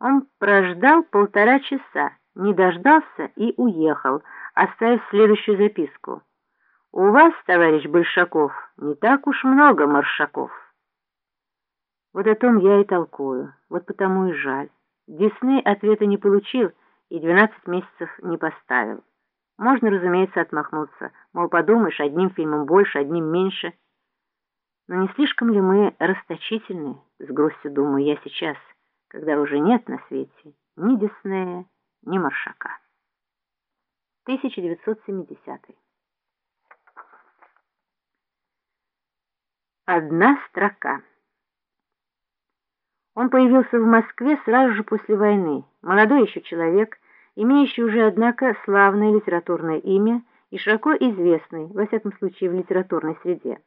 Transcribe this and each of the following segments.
Он прождал полтора часа, не дождался и уехал, оставив следующую записку. «У вас, товарищ Большаков, не так уж много маршаков». Вот о том я и толкую, вот потому и жаль. Дисней ответа не получил и 12 месяцев не поставил. Можно, разумеется, отмахнуться, мол, подумаешь, одним фильмом больше, одним меньше. Но не слишком ли мы расточительны, с грустью думаю я сейчас, когда уже нет на свете ни Диснея, ни Маршака. 1970 Одна строка. Он появился в Москве сразу же после войны, молодой еще человек, имеющий уже, однако, славное литературное имя и широко известный, во всяком случае, в литературной среде.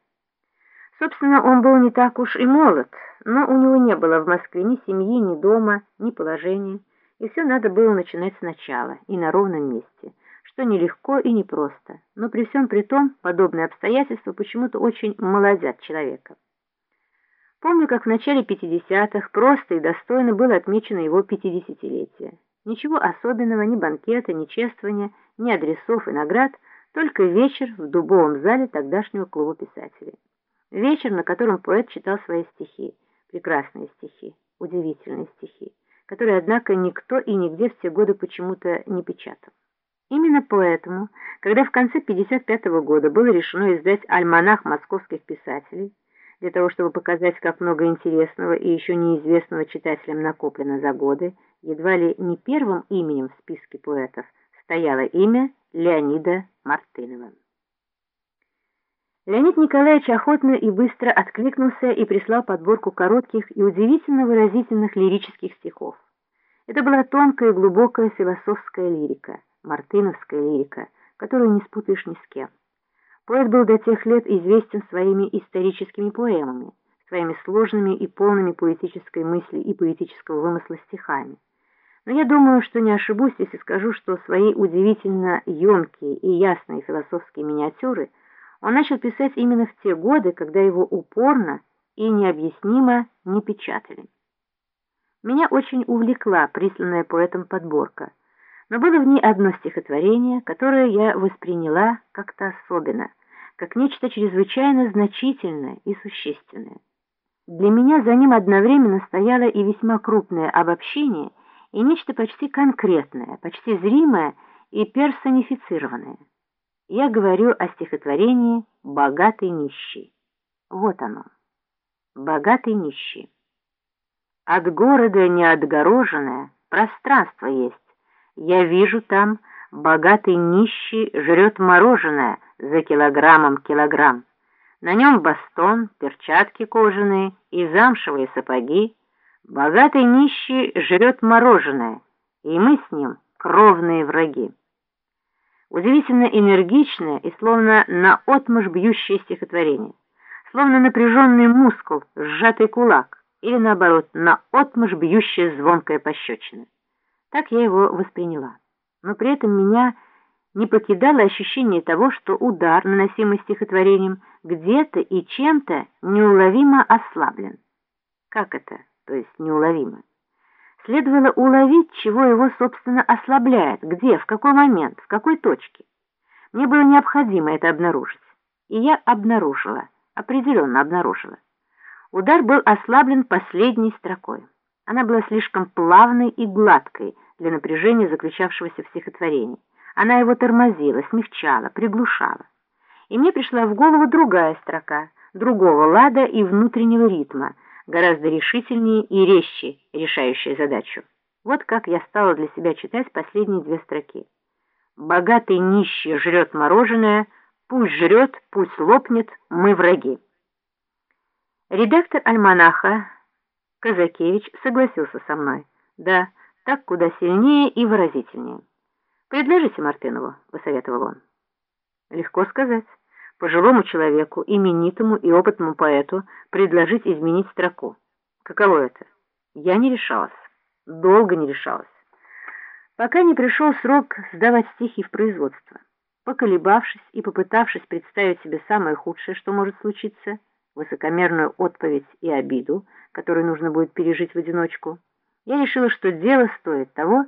Собственно, он был не так уж и молод, но у него не было в Москве ни семьи, ни дома, ни положения, и все надо было начинать сначала и на ровном месте, что нелегко и непросто, но при всем при том подобные обстоятельства почему-то очень молодят человека. Помню, как в начале 50-х просто и достойно было отмечено его 50-летие. Ничего особенного, ни банкета, ни чествования, ни адресов и наград, только вечер в дубовом зале тогдашнего клуба писателей. Вечер, на котором поэт читал свои стихи, прекрасные стихи, удивительные стихи, которые, однако, никто и нигде в те годы почему-то не печатал. Именно поэтому, когда в конце 55 -го года было решено издать альманах московских писателей, для того, чтобы показать, как много интересного и еще неизвестного читателям накоплено за годы, едва ли не первым именем в списке поэтов стояло имя Леонида Мартынова. Леонид Николаевич охотно и быстро откликнулся и прислал подборку коротких и удивительно выразительных лирических стихов. Это была тонкая и глубокая философская лирика, мартыновская лирика, которую не спутаешь ни с кем. Поэт был до тех лет известен своими историческими поэмами, своими сложными и полными поэтической мысли и поэтического вымысла стихами. Но я думаю, что не ошибусь, если скажу, что свои удивительно емкие и ясные философские миниатюры он начал писать именно в те годы, когда его упорно и необъяснимо не печатали. Меня очень увлекла присланная поэтом подборка – но было в ней одно стихотворение, которое я восприняла как-то особенно, как нечто чрезвычайно значительное и существенное. Для меня за ним одновременно стояло и весьма крупное обобщение, и нечто почти конкретное, почти зримое и персонифицированное. Я говорю о стихотворении «Богатый нищий». Вот оно. «Богатый нищий». От города неотгороженное пространство есть, я вижу там, богатый нищий жрет мороженое за килограммом килограмм. На нем бастон, перчатки кожаные и замшевые сапоги. Богатый нищий жрет мороженое, и мы с ним кровные враги. Удивительно энергичное и словно наотмашь бьющее стихотворение, словно напряженный мускул, сжатый кулак, или наоборот, наотмашь бьющая звонкая пощечина. Так я его восприняла. Но при этом меня не покидало ощущение того, что удар, наносимый стихотворением, где-то и чем-то неуловимо ослаблен. Как это, то есть неуловимо? Следовало уловить, чего его, собственно, ослабляет, где, в какой момент, в какой точке. Мне было необходимо это обнаружить. И я обнаружила, определенно обнаружила. Удар был ослаблен последней строкой. Она была слишком плавной и гладкой, для напряжения, заключавшегося в стихотворении. Она его тормозила, смягчала, приглушала. И мне пришла в голову другая строка, другого лада и внутреннего ритма, гораздо решительнее и резче решающая задачу. Вот как я стала для себя читать последние две строки. «Богатый нищий жрет мороженое, пусть жрет, пусть лопнет, мы враги». Редактор «Альманаха» Казакевич согласился со мной. Да, так куда сильнее и выразительнее. «Предложите Мартынову», — посоветовал он. Легко сказать. Пожилому человеку, именитому и опытному поэту предложить изменить строку. Каково это? Я не решалась. Долго не решалась. Пока не пришел срок сдавать стихи в производство. Поколебавшись и попытавшись представить себе самое худшее, что может случиться, высокомерную отповедь и обиду, которую нужно будет пережить в одиночку, я решила, что дело стоит того,